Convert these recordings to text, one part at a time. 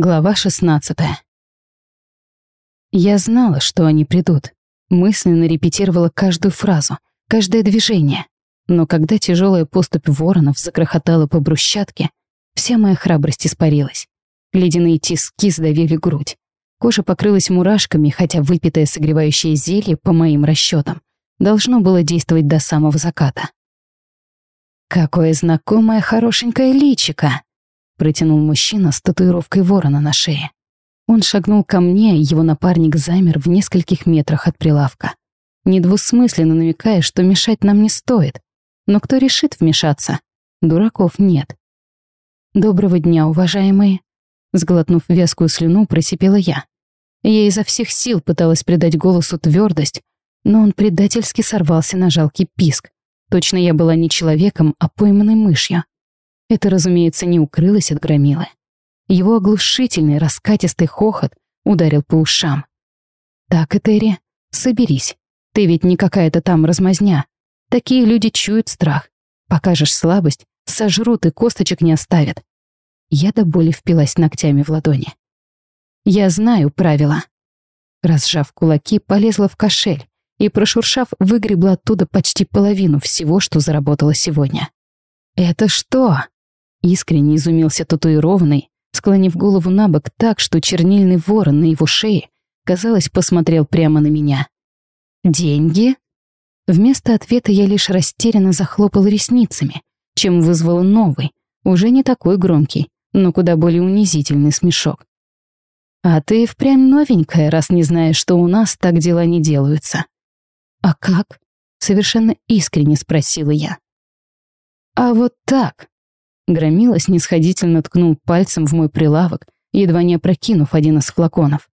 Глава 16 Я знала, что они придут. Мысленно репетировала каждую фразу, каждое движение. Но когда тяжелая поступь воронов закрохотала по брусчатке, вся моя храбрость испарилась. Ледяные тиски сдавили грудь. Кожа покрылась мурашками, хотя выпитое согревающее зелье, по моим расчетам, должно было действовать до самого заката. «Какое знакомое хорошенькое личико!» Протянул мужчина с татуировкой ворона на шее. Он шагнул ко мне, его напарник замер в нескольких метрах от прилавка, недвусмысленно намекая, что мешать нам не стоит. Но кто решит вмешаться? Дураков нет. «Доброго дня, уважаемые!» Сглотнув вязкую слюну, просипела я. Я изо всех сил пыталась придать голосу твердость, но он предательски сорвался на жалкий писк. Точно я была не человеком, а пойманной мышью. Это, разумеется, не укрылось от громилы. Его оглушительный раскатистый хохот ударил по ушам. «Так, Этери, соберись. Ты ведь не какая-то там размазня. Такие люди чуют страх. Покажешь слабость, сожрут и косточек не оставят». Я до боли впилась ногтями в ладони. «Я знаю правила». Разжав кулаки, полезла в кошель и, прошуршав, выгребла оттуда почти половину всего, что заработала сегодня. «Это что?» Искренне изумился татуированный, склонив голову на бок так, что чернильный ворон на его шее, казалось, посмотрел прямо на меня. «Деньги?» Вместо ответа я лишь растерянно захлопал ресницами, чем вызвал новый, уже не такой громкий, но куда более унизительный смешок. «А ты впрямь новенькая, раз не знаешь, что у нас так дела не делаются». «А как?» — совершенно искренне спросила я. «А вот так», Громила снисходительно ткнул пальцем в мой прилавок, едва не опрокинув один из флаконов.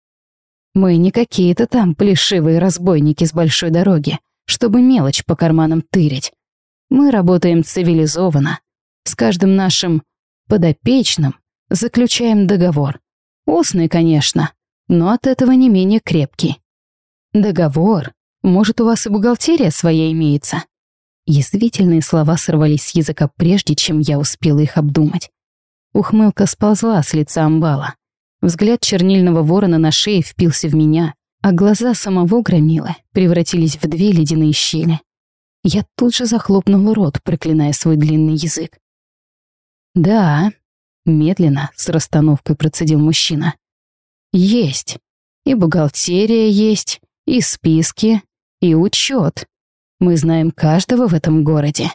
«Мы не какие-то там плешивые разбойники с большой дороги, чтобы мелочь по карманам тырить. Мы работаем цивилизованно. С каждым нашим подопечным заключаем договор. Устный, конечно, но от этого не менее крепкий. Договор. Может, у вас и бухгалтерия своя имеется?» Язвительные слова сорвались с языка прежде, чем я успела их обдумать. Ухмылка сползла с лица амбала. Взгляд чернильного ворона на шее впился в меня, а глаза самого громила превратились в две ледяные щели. Я тут же захлопнула рот, проклиная свой длинный язык. «Да», — медленно, с расстановкой процедил мужчина. «Есть. И бухгалтерия есть, и списки, и учет. Мы знаем каждого в этом городе.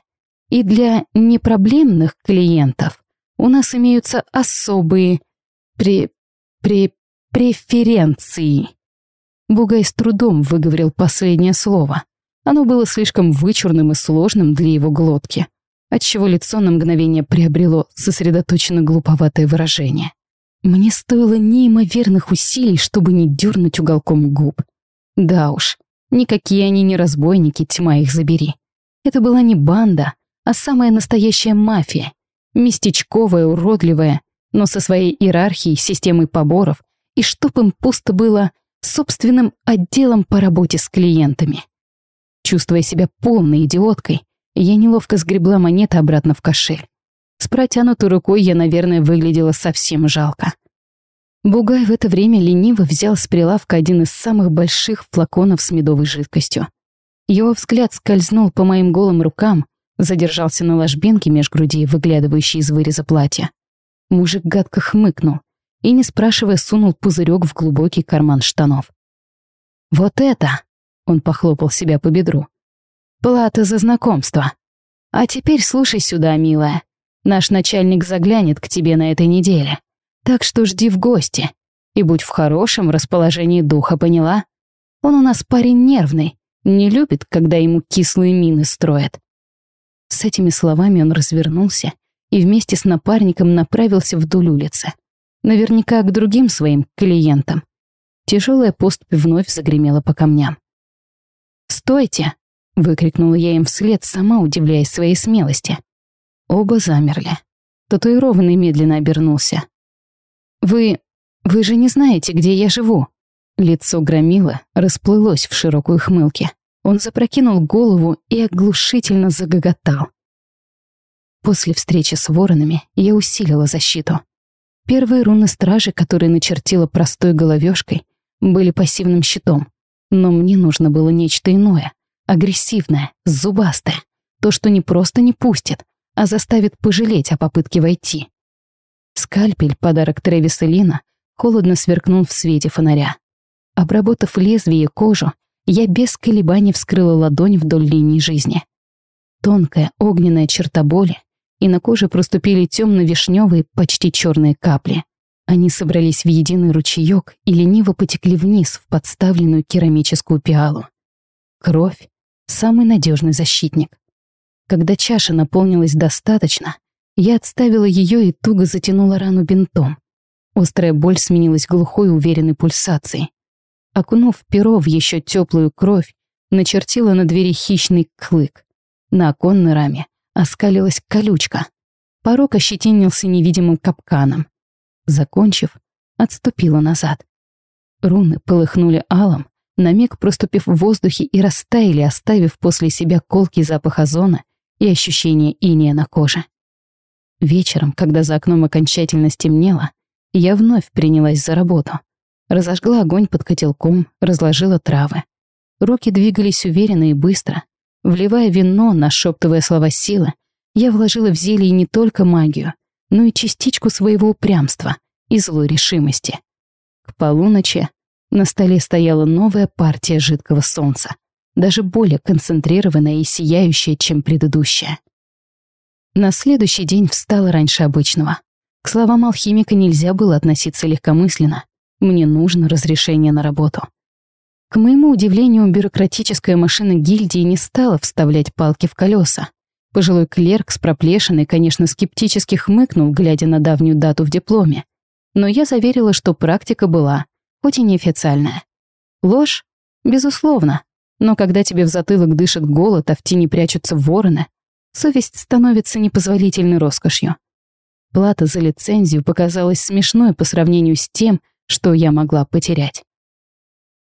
И для непроблемных клиентов у нас имеются особые при... при... преференции. Бугай с трудом выговорил последнее слово. Оно было слишком вычурным и сложным для его глотки, отчего лицо на мгновение приобрело сосредоточенно глуповатое выражение. Мне стоило неимоверных усилий, чтобы не дернуть уголком губ. Да уж, Никакие они не разбойники, тьма их забери. Это была не банда, а самая настоящая мафия. Местечковая, уродливая, но со своей иерархией, системой поборов, и чтоб им пусто было собственным отделом по работе с клиентами. Чувствуя себя полной идиоткой, я неловко сгребла монеты обратно в кошель. С протянутой рукой я, наверное, выглядела совсем жалко. Бугай в это время лениво взял с прилавка один из самых больших флаконов с медовой жидкостью. Его взгляд скользнул по моим голым рукам, задержался на ложбинке меж грудей, выглядывающей из выреза платья. Мужик гадко хмыкнул и, не спрашивая, сунул пузырек в глубокий карман штанов. «Вот это!» — он похлопал себя по бедру. «Плата за знакомство. А теперь слушай сюда, милая. Наш начальник заглянет к тебе на этой неделе. Так что жди в гости. И будь в хорошем расположении духа, поняла? Он у нас парень нервный, не любит, когда ему кислые мины строят. С этими словами он развернулся и вместе с напарником направился вдоль улицы. Наверняка к другим своим клиентам. Тяжелая поступь вновь загремела по камням. «Стойте!» — выкрикнула я им вслед, сама удивляясь своей смелости. Оба замерли. Татуированный медленно обернулся. «Вы... вы же не знаете, где я живу?» Лицо громила расплылось в широкой хмылке. Он запрокинул голову и оглушительно загоготал. После встречи с воронами я усилила защиту. Первые руны стражи, которые начертила простой головешкой, были пассивным щитом. Но мне нужно было нечто иное, агрессивное, зубастое. То, что не просто не пустит, а заставит пожалеть о попытке войти. Скальпель, подарок Трэвиса Лина, холодно сверкнул в свете фонаря. Обработав лезвие и кожу, я без колебаний вскрыла ладонь вдоль линии жизни. Тонкая огненная черта боли, и на коже проступили темно-вишневые, почти черные капли. Они собрались в единый ручеек и лениво потекли вниз в подставленную керамическую пиалу. Кровь — самый надежный защитник. Когда чаша наполнилась достаточно, я отставила ее и туго затянула рану бинтом. Острая боль сменилась глухой уверенной пульсацией. Окунув перо в еще теплую кровь, начертила на двери хищный клык. На оконной раме оскалилась колючка. Порог ощетинился невидимым капканом. Закончив, отступила назад. Руны полыхнули алом, на миг проступив в воздухе и растаяли, оставив после себя колкий запах озона и ощущение иния на коже. Вечером, когда за окном окончательно стемнело, я вновь принялась за работу. Разожгла огонь под котелком, разложила травы. Руки двигались уверенно и быстро. Вливая вино, нашептывая слова силы, я вложила в зелье не только магию, но и частичку своего упрямства и злой решимости. К полуночи на столе стояла новая партия жидкого солнца даже более концентрированная и сияющая, чем предыдущая. На следующий день встала раньше обычного. К словам алхимика нельзя было относиться легкомысленно. Мне нужно разрешение на работу. К моему удивлению, бюрократическая машина гильдии не стала вставлять палки в колеса. Пожилой клерк с проплешиной, конечно, скептически хмыкнул, глядя на давнюю дату в дипломе. Но я заверила, что практика была, хоть и неофициальная. Ложь? Безусловно. Но когда тебе в затылок дышит голод, а в тени прячутся вороны, совесть становится непозволительной роскошью. Плата за лицензию показалась смешной по сравнению с тем, что я могла потерять.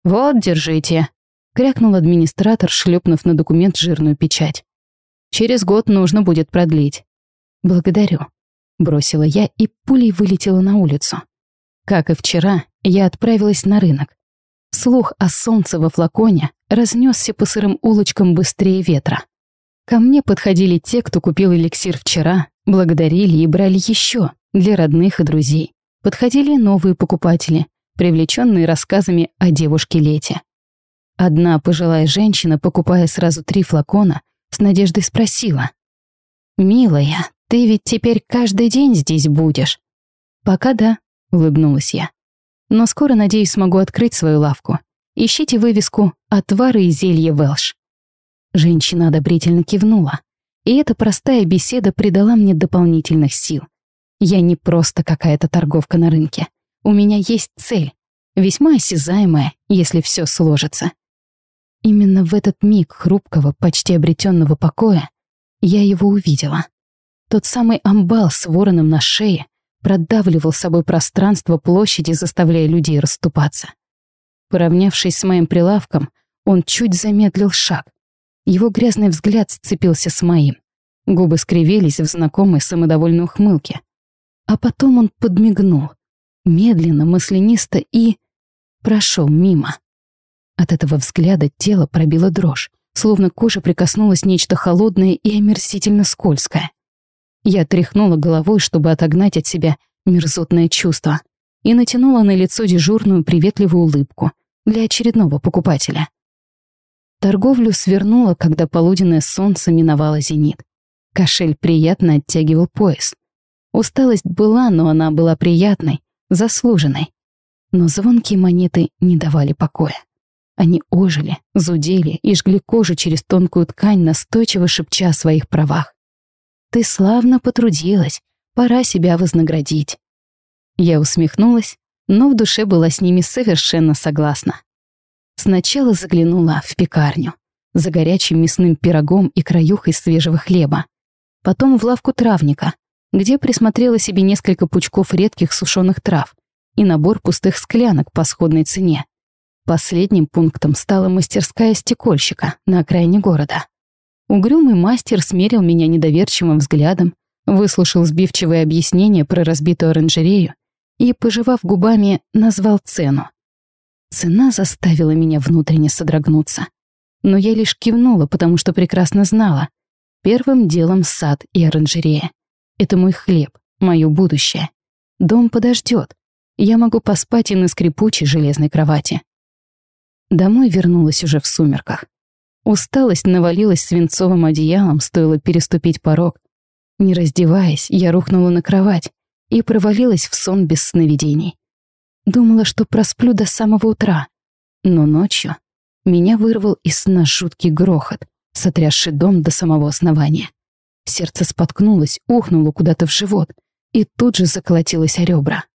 «Вот, держите», — крякнул администратор, шлепнув на документ жирную печать. «Через год нужно будет продлить». «Благодарю», — бросила я и пулей вылетела на улицу. Как и вчера, я отправилась на рынок. Слух о солнце во флаконе разнесся по сырым улочкам быстрее ветра. Ко мне подходили те, кто купил эликсир вчера, благодарили и брали еще для родных и друзей. Подходили новые покупатели, привлеченные рассказами о девушке Лете. Одна пожилая женщина, покупая сразу три флакона, с надеждой спросила. «Милая, ты ведь теперь каждый день здесь будешь?» «Пока да», — улыбнулась я. «Но скоро, надеюсь, смогу открыть свою лавку. Ищите вывеску «Отвары и зелье Велш». Женщина одобрительно кивнула. И эта простая беседа придала мне дополнительных сил. Я не просто какая-то торговка на рынке. У меня есть цель, весьма осязаемая, если все сложится. Именно в этот миг хрупкого, почти обретенного покоя я его увидела. Тот самый амбал с вороном на шее продавливал собой пространство площади, заставляя людей расступаться. Поравнявшись с моим прилавком, он чуть замедлил шаг. Его грязный взгляд сцепился с моим. Губы скривились в знакомой самодовольной ухмылке. А потом он подмигнул. Медленно, маслянисто и... прошел мимо. От этого взгляда тело пробило дрожь, словно кожа прикоснулась нечто холодное и омерзительно скользкое. Я тряхнула головой, чтобы отогнать от себя мерзотное чувство, и натянула на лицо дежурную приветливую улыбку — для очередного покупателя. Торговлю свернула, когда полуденное солнце миновало зенит. Кошель приятно оттягивал пояс. Усталость была, но она была приятной, заслуженной. Но звонкие монеты не давали покоя. Они ожили, зудели и жгли кожу через тонкую ткань, настойчиво шепча о своих правах. «Ты славно потрудилась, пора себя вознаградить». Я усмехнулась но в душе была с ними совершенно согласна. Сначала заглянула в пекарню за горячим мясным пирогом и краюхой свежего хлеба. Потом в лавку травника, где присмотрела себе несколько пучков редких сушеных трав и набор пустых склянок по сходной цене. Последним пунктом стала мастерская стекольщика на окраине города. Угрюмый мастер смерил меня недоверчивым взглядом, выслушал сбивчивое объяснение про разбитую оранжерею и, пожевав губами, назвал цену. Цена заставила меня внутренне содрогнуться. Но я лишь кивнула, потому что прекрасно знала. Первым делом сад и оранжерея. Это мой хлеб, мое будущее. Дом подождет. Я могу поспать и на скрипучей железной кровати. Домой вернулась уже в сумерках. Усталость навалилась свинцовым одеялом, стоило переступить порог. Не раздеваясь, я рухнула на кровать и провалилась в сон без сновидений. Думала, что просплю до самого утра, но ночью меня вырвал из сна жуткий грохот, сотрясший дом до самого основания. Сердце споткнулось, ухнуло куда-то в живот и тут же заколотилось о ребра.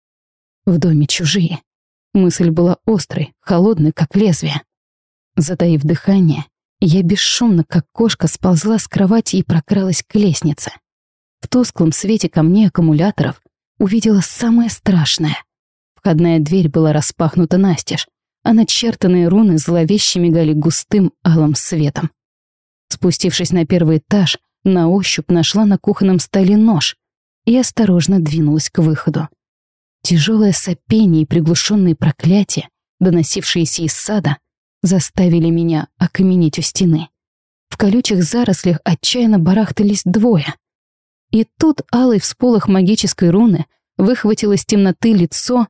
В доме чужие. Мысль была острой, холодной, как лезвие. Затаив дыхание, я бесшумно, как кошка, сползла с кровати и прокралась к лестнице. В тусклом свете камней аккумуляторов увидела самое страшное. Входная дверь была распахнута настежь, а начертанные руны зловеще мигали густым алым светом. Спустившись на первый этаж, на ощупь нашла на кухонном столе нож и осторожно двинулась к выходу. Тяжелое сопение и приглушенные проклятия, доносившиеся из сада, заставили меня окаменеть у стены. В колючих зарослях отчаянно барахтались двое. И тут алый всполох магической руны выхватил из темноты лицо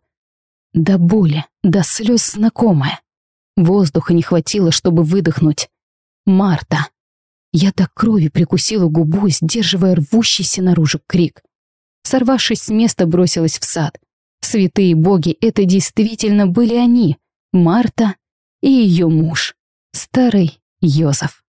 до боли, до слез знакомое. Воздуха не хватило, чтобы выдохнуть. Марта. Я до крови прикусила губу, сдерживая рвущийся наружу крик. Сорвавшись с места, бросилась в сад. Святые боги, это действительно были они, Марта и ее муж, старый Йозеф.